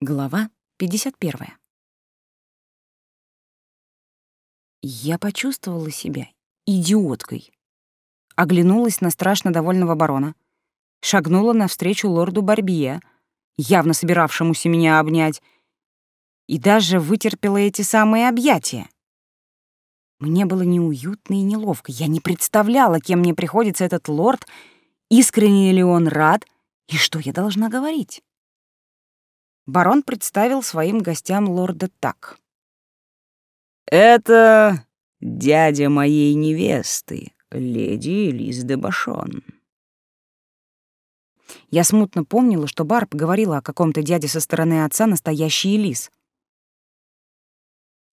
Глава 51. Я почувствовала себя идиоткой. Оглянулась на страшно довольного барона, шагнула навстречу лорду Барбье, явно собиравшемуся меня обнять, и даже вытерпела эти самые объятия. Мне было неуютно и неловко. Я не представляла, кем мне приходится этот лорд, искренне ли он рад, и что я должна говорить. Барон представил своим гостям лорда так. «Это дядя моей невесты, леди Элиз де Башон». Я смутно помнила, что Барб говорила о каком-то дяде со стороны отца, настоящий Элис.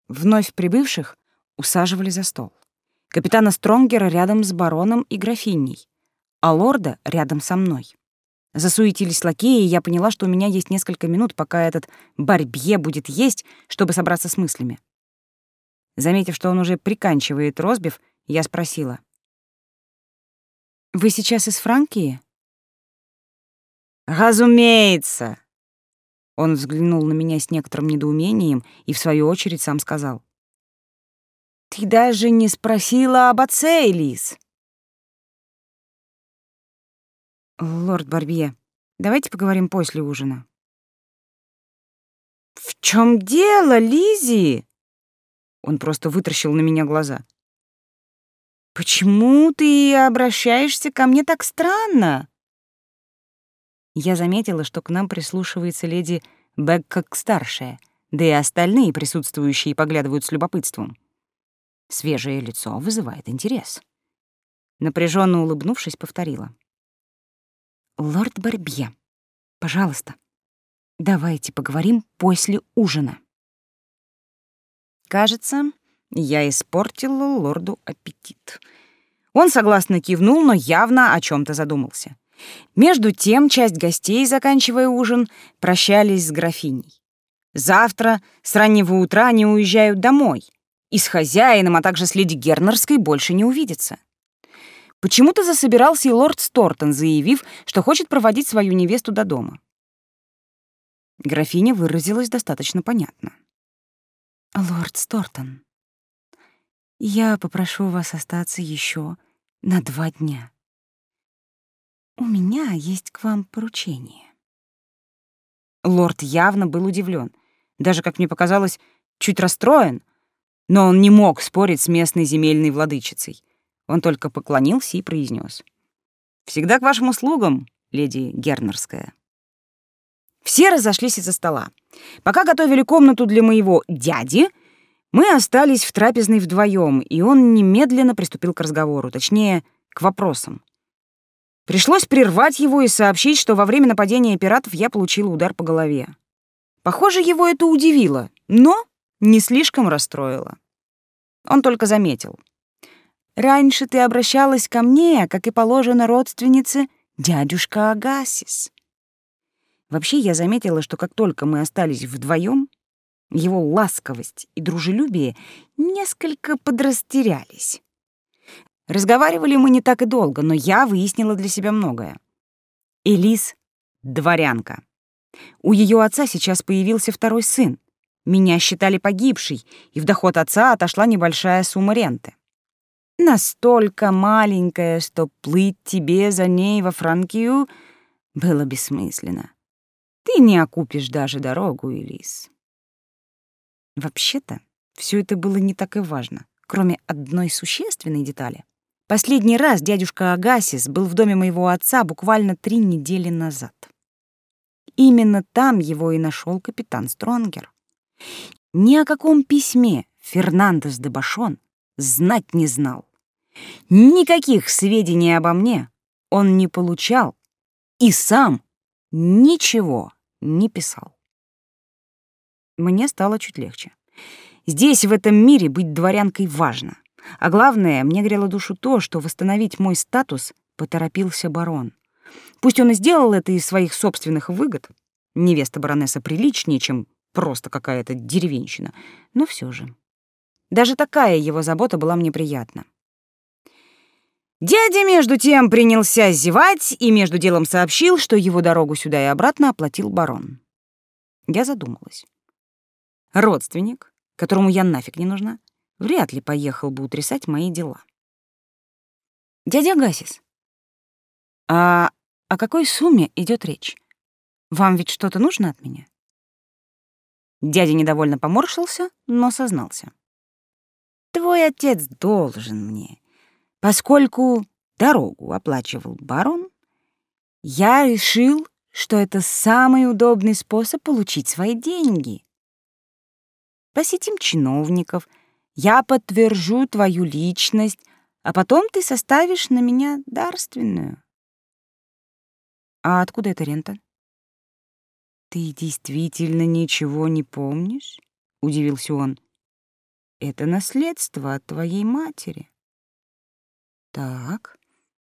Вновь прибывших усаживали за стол. Капитана Стронгера рядом с бароном и графиней, а лорда рядом со мной. Засуетились лакеи, и я поняла, что у меня есть несколько минут, пока этот барбье будет есть, чтобы собраться с мыслями. Заметив, что он уже приканчивает розбив, я спросила. «Вы сейчас из Франкии?» «Разумеется!» Он взглянул на меня с некоторым недоумением и, в свою очередь, сам сказал. «Ты даже не спросила об отце, Элис!» «Лорд Барбье, давайте поговорим после ужина». «В чем дело, Лизи? Он просто вытаращил на меня глаза. «Почему ты обращаешься ко мне так странно?» Я заметила, что к нам прислушивается леди Бэккок-старшая, да и остальные присутствующие поглядывают с любопытством. Свежее лицо вызывает интерес. Напряженно улыбнувшись, повторила. «Лорд Барбье, пожалуйста, давайте поговорим после ужина». Кажется, я испортила лорду аппетит. Он согласно кивнул, но явно о чем то задумался. Между тем часть гостей, заканчивая ужин, прощались с графиней. Завтра с раннего утра они уезжают домой, и с хозяином, а также с леди Гернерской больше не увидятся. Почему-то засобирался и лорд Стортон, заявив, что хочет проводить свою невесту до дома. Графиня выразилась достаточно понятно. «Лорд Стортон, я попрошу вас остаться еще на два дня. У меня есть к вам поручение». Лорд явно был удивлен, даже, как мне показалось, чуть расстроен, но он не мог спорить с местной земельной владычицей. Он только поклонился и произнес: «Всегда к вашим услугам, леди Гернерская». Все разошлись из-за стола. Пока готовили комнату для моего дяди, мы остались в трапезной вдвоем, и он немедленно приступил к разговору, точнее, к вопросам. Пришлось прервать его и сообщить, что во время нападения пиратов я получила удар по голове. Похоже, его это удивило, но не слишком расстроило. Он только заметил. Раньше ты обращалась ко мне, как и положено родственнице, дядюшка Агасис. Вообще, я заметила, что как только мы остались вдвоем, его ласковость и дружелюбие несколько подрастерялись. Разговаривали мы не так и долго, но я выяснила для себя многое. Элис — дворянка. У ее отца сейчас появился второй сын. Меня считали погибшей, и в доход отца отошла небольшая сумма ренты настолько маленькая, что плыть тебе за ней во Франкию было бессмысленно. Ты не окупишь даже дорогу, Элис. Вообще-то, все это было не так и важно, кроме одной существенной детали. Последний раз дядюшка Агасис был в доме моего отца буквально три недели назад. Именно там его и нашел капитан Стронгер. Ни о каком письме Фернандес де Башон знать не знал. Никаких сведений обо мне он не получал и сам ничего не писал. Мне стало чуть легче. Здесь, в этом мире, быть дворянкой важно. А главное, мне грело душу то, что восстановить мой статус поторопился барон. Пусть он и сделал это из своих собственных выгод, невеста баронесса приличнее, чем просто какая-то деревенщина, но все же. Даже такая его забота была мне приятна. Дядя, между тем, принялся зевать и между делом сообщил, что его дорогу сюда и обратно оплатил барон. Я задумалась. Родственник, которому я нафиг не нужна, вряд ли поехал бы утрясать мои дела. Дядя Гасис, а о какой сумме идет речь? Вам ведь что-то нужно от меня? Дядя недовольно поморщился, но сознался. Твой отец должен мне, поскольку дорогу оплачивал барон, я решил, что это самый удобный способ получить свои деньги. Посетим чиновников, я подтвержу твою личность, а потом ты составишь на меня дарственную. А откуда эта рента? Ты действительно ничего не помнишь? удивился он. Это наследство от твоей матери. Так.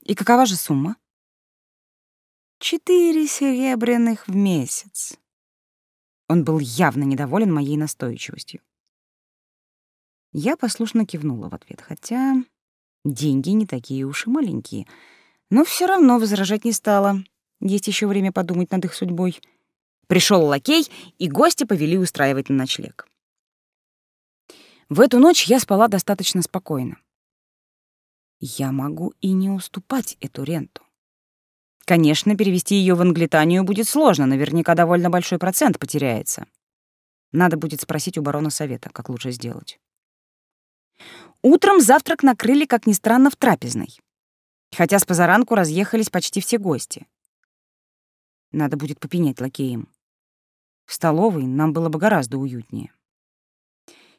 И какова же сумма? Четыре серебряных в месяц. Он был явно недоволен моей настойчивостью. Я послушно кивнула в ответ, хотя деньги не такие уж и маленькие, но все равно возражать не стала. Есть еще время подумать над их судьбой. Пришел лакей, и гости повели устраивать на ночлег. В эту ночь я спала достаточно спокойно. Я могу и не уступать эту ренту. Конечно, перевести ее в Англитанию будет сложно, наверняка довольно большой процент потеряется. Надо будет спросить у барона совета, как лучше сделать. Утром завтрак накрыли, как ни странно, в трапезной. Хотя с позаранку разъехались почти все гости. Надо будет попенять лакеем. В столовой нам было бы гораздо уютнее.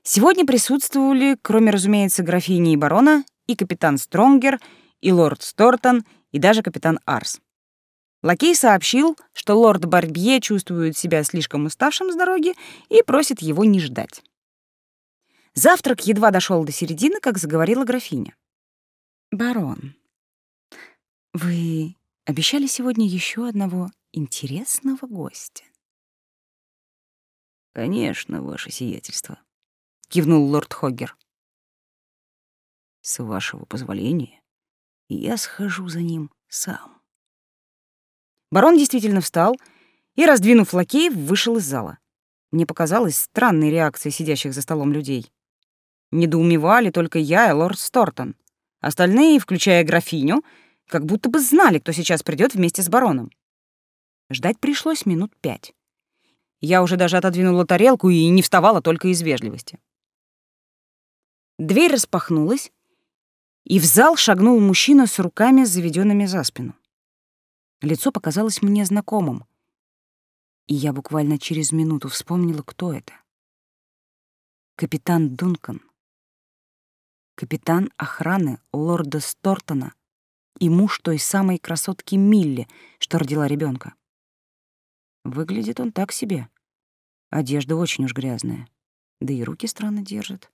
Сегодня присутствовали, кроме, разумеется, графини и барона, и капитан Стронгер, и лорд Стортон, и даже капитан Арс. Лакей сообщил, что лорд Барбье чувствует себя слишком уставшим с дороги и просит его не ждать. Завтрак едва дошел до середины, как заговорила графиня. «Барон, вы обещали сегодня еще одного интересного гостя. Конечно, ваше сиятельство, кивнул лорд Хоггер. С вашего позволения я схожу за ним сам. Барон действительно встал и, раздвинув лакеев, вышел из зала. Мне показалось странной реакцией сидящих за столом людей. Недоумевали только я и лорд Стортон. Остальные, включая графиню, как будто бы знали, кто сейчас придет вместе с бароном. Ждать пришлось минут пять. Я уже даже отодвинула тарелку и не вставала только из вежливости. Дверь распахнулась, и в зал шагнул мужчина с руками, заведенными за спину. Лицо показалось мне знакомым, и я буквально через минуту вспомнила, кто это. Капитан Дункан. Капитан охраны лорда Стортона и муж той самой красотки Милли, что родила ребенка. Выглядит он так себе. Одежда очень уж грязная. Да и руки странно держит.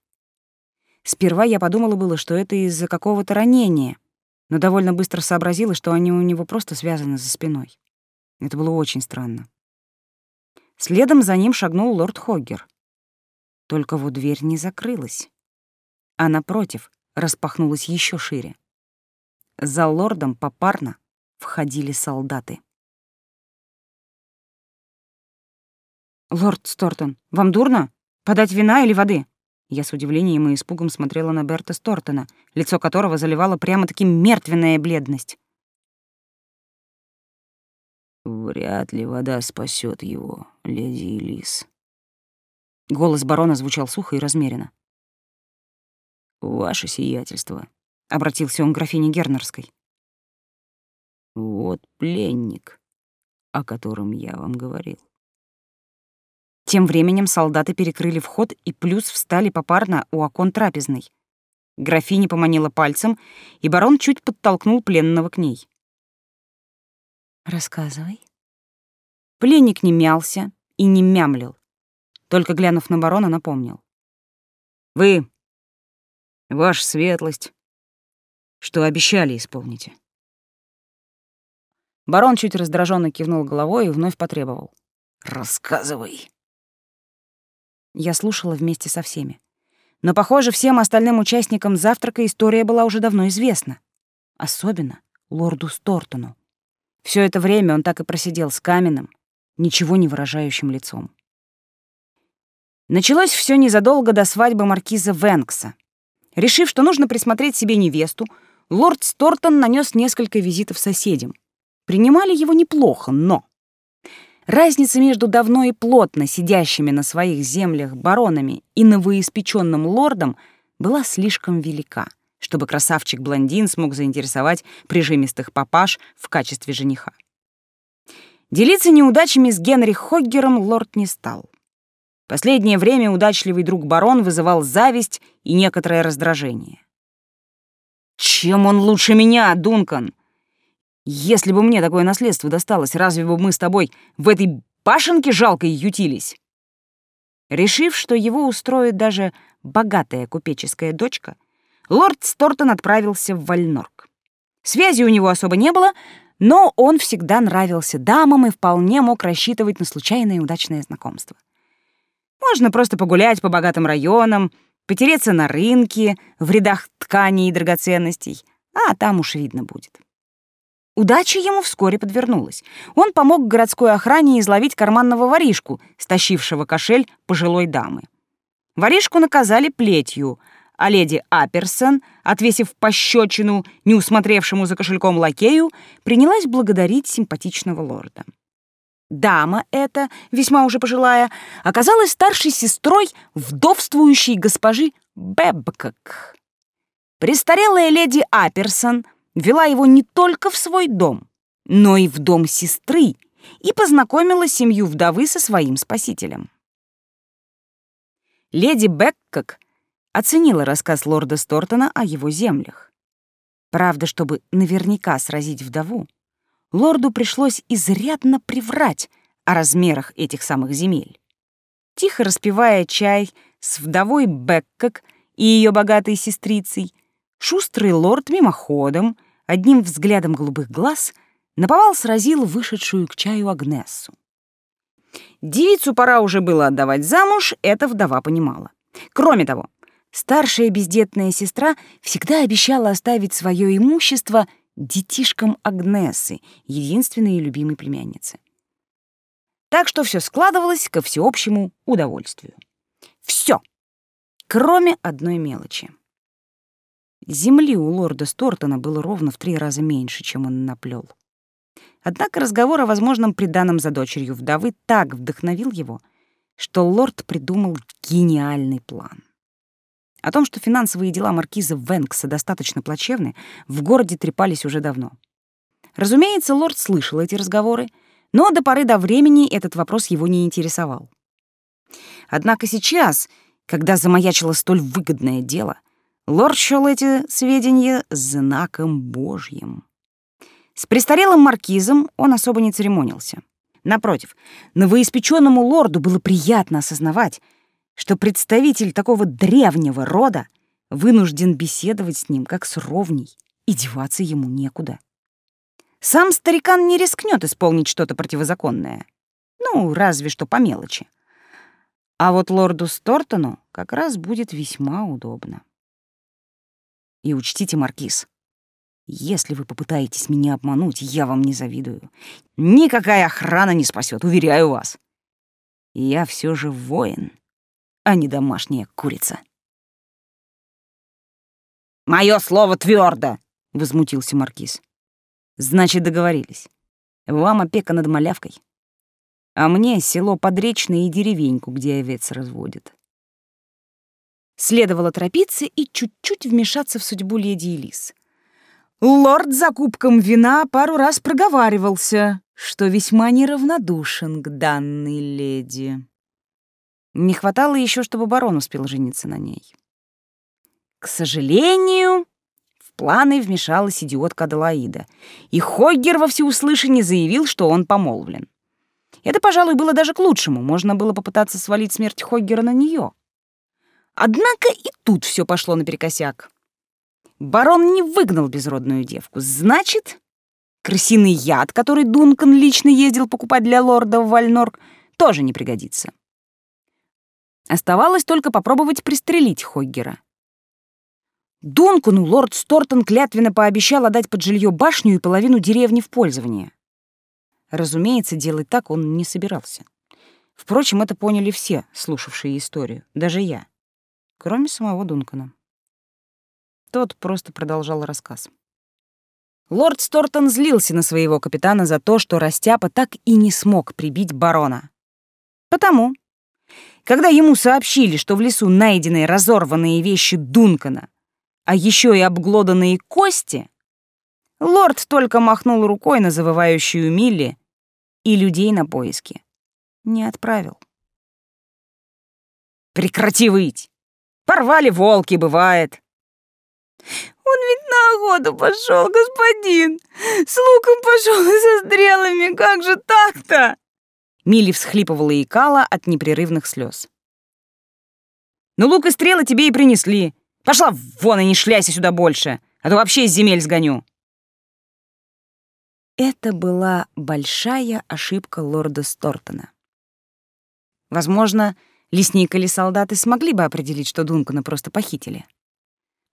Сперва я подумала было, что это из-за какого-то ранения, но довольно быстро сообразила, что они у него просто связаны за спиной. Это было очень странно. Следом за ним шагнул лорд Хоггер. Только вот дверь не закрылась, а напротив распахнулась еще шире. За лордом попарно входили солдаты. «Лорд Стортон, вам дурно? Подать вина или воды?» Я с удивлением и испугом смотрела на Берта Стортона, лицо которого заливала прямо-таки мертвенная бледность. «Вряд ли вода спасет его, леди Элис». Голос барона звучал сухо и размеренно. «Ваше сиятельство», — обратился он к графине Гернерской. «Вот пленник, о котором я вам говорил». Тем временем солдаты перекрыли вход и плюс встали попарно у окон трапезной. Графиня поманила пальцем, и барон чуть подтолкнул пленного к ней. «Рассказывай». Пленник не мялся и не мямлил, только глянув на барона, напомнил. «Вы, ваша светлость, что обещали, исполните». Барон чуть раздраженно кивнул головой и вновь потребовал. «Рассказывай». Я слушала вместе со всеми. Но, похоже, всем остальным участникам завтрака история была уже давно известна. Особенно лорду Стортону. Все это время он так и просидел с каменным, ничего не выражающим лицом. Началось все незадолго до свадьбы маркиза Венкса. Решив, что нужно присмотреть себе невесту, лорд Стортон нанес несколько визитов соседям. Принимали его неплохо, но... Разница между давно и плотно сидящими на своих землях баронами и новоиспеченным лордом была слишком велика, чтобы красавчик-блондин смог заинтересовать прижимистых папаш в качестве жениха. Делиться неудачами с Генри Хоггером лорд не стал. Последнее время удачливый друг барон вызывал зависть и некоторое раздражение. «Чем он лучше меня, Дункан? Если бы мне такое наследство досталось, разве бы мы с тобой в этой башенке жалкой ютились?» Решив, что его устроит даже богатая купеческая дочка, лорд Стортон отправился в Вальнорк. Связи у него особо не было, но он всегда нравился дамам и вполне мог рассчитывать на случайное удачное знакомство. Можно просто погулять по богатым районам, потереться на рынке, в рядах тканей и драгоценностей, а там уж видно будет. Удача ему вскоре подвернулась. Он помог городской охране изловить карманного воришку, стащившего кошель пожилой дамы. Воришку наказали плетью, а леди Аперсон, отвесив пощечину неусмотревшему за кошельком лакею, принялась благодарить симпатичного лорда. Дама эта, весьма уже пожилая, оказалась старшей сестрой вдовствующей госпожи Бэбкок. Престарелая леди Аперсон вела его не только в свой дом, но и в дом сестры и познакомила семью вдовы со своим спасителем. Леди Бэккок оценила рассказ лорда Стортона о его землях. Правда, чтобы наверняка сразить вдову, лорду пришлось изрядно приврать о размерах этих самых земель. Тихо распивая чай с вдовой Беккок и ее богатой сестрицей, шустрый лорд мимоходом, одним взглядом голубых глаз, наповал сразил вышедшую к чаю Агнессу. Девицу пора уже было отдавать замуж, эта вдова понимала. Кроме того, старшая бездетная сестра всегда обещала оставить свое имущество детишкам Агнесы, единственной и любимой племянницы. Так что все складывалось ко всеобщему удовольствию. Все, кроме одной мелочи. Земли у лорда Стортона было ровно в три раза меньше, чем он наплел. Однако разговор о возможном приданом за дочерью вдовы так вдохновил его, что лорд придумал гениальный план. О том, что финансовые дела маркиза Венкса достаточно плачевны, в городе трепались уже давно. Разумеется, лорд слышал эти разговоры, но до поры до времени этот вопрос его не интересовал. Однако сейчас, когда замаячило столь выгодное дело, лорд счёл эти сведения знаком Божьим. С престарелым маркизом он особо не церемонился. Напротив, новоиспеченному лорду было приятно осознавать, что представитель такого древнего рода вынужден беседовать с ним как с ровней, и деваться ему некуда. Сам старикан не рискнет исполнить что-то противозаконное. Ну, разве что по мелочи. А вот лорду Стортону как раз будет весьма удобно. И учтите, Маркиз, если вы попытаетесь меня обмануть, я вам не завидую. Никакая охрана не спасет, уверяю вас. Я все же воин а не домашняя курица. «Мое слово твердо!» — возмутился Маркиз. «Значит, договорились. Вам опека над малявкой, а мне село Подречное и деревеньку, где овец разводят». Следовало торопиться и чуть-чуть вмешаться в судьбу леди Элис. Лорд за кубком вина пару раз проговаривался, что весьма неравнодушен к данной леди. Не хватало еще, чтобы барон успел жениться на ней. К сожалению, в планы вмешалась идиотка Аделаида, и Хойгер во всеуслышание заявил, что он помолвлен. Это, пожалуй, было даже к лучшему, можно было попытаться свалить смерть Хойгера на нее. Однако и тут все пошло наперекосяк. Барон не выгнал безродную девку, значит, крысиный яд, который Дункан лично ездил покупать для лорда в Вальнорк, тоже не пригодится. Оставалось только попробовать пристрелить Хоггера. Дункану лорд Стортон клятвенно пообещал отдать под жилье башню и половину деревни в пользование. Разумеется, делать так он не собирался. Впрочем, это поняли все, слушавшие историю, даже я, кроме самого Дункана. Тот просто продолжал рассказ. Лорд Стортон злился на своего капитана за то, что Растяпа так и не смог прибить барона. Потому, когда ему сообщили, что в лесу найдены разорванные вещи Дункана, а еще и обглоданные кости, лорд только махнул рукой на завывающую Милли и людей на поиски не отправил. «Прекрати выть! Порвали волки, бывает!» «Он ведь на охоту пошел, господин! С луком пошел и со стрелами, как же так-то?» Милли всхлипывала и кала от непрерывных слез. «Ну лук и стрелы тебе и принесли. Пошла вон и не шляйся сюда больше, а то вообще из земель сгоню». Это была большая ошибка лорда Стортона. Возможно, лесник или солдаты смогли бы определить, что Дункана просто похитили.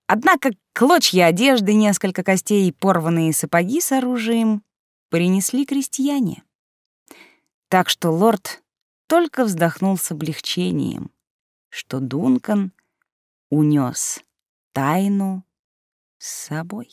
Однако клочья одежды, несколько костей и порванные сапоги с оружием принесли крестьяне. Так что лорд только вздохнул с облегчением, что Дункан унес тайну с собой.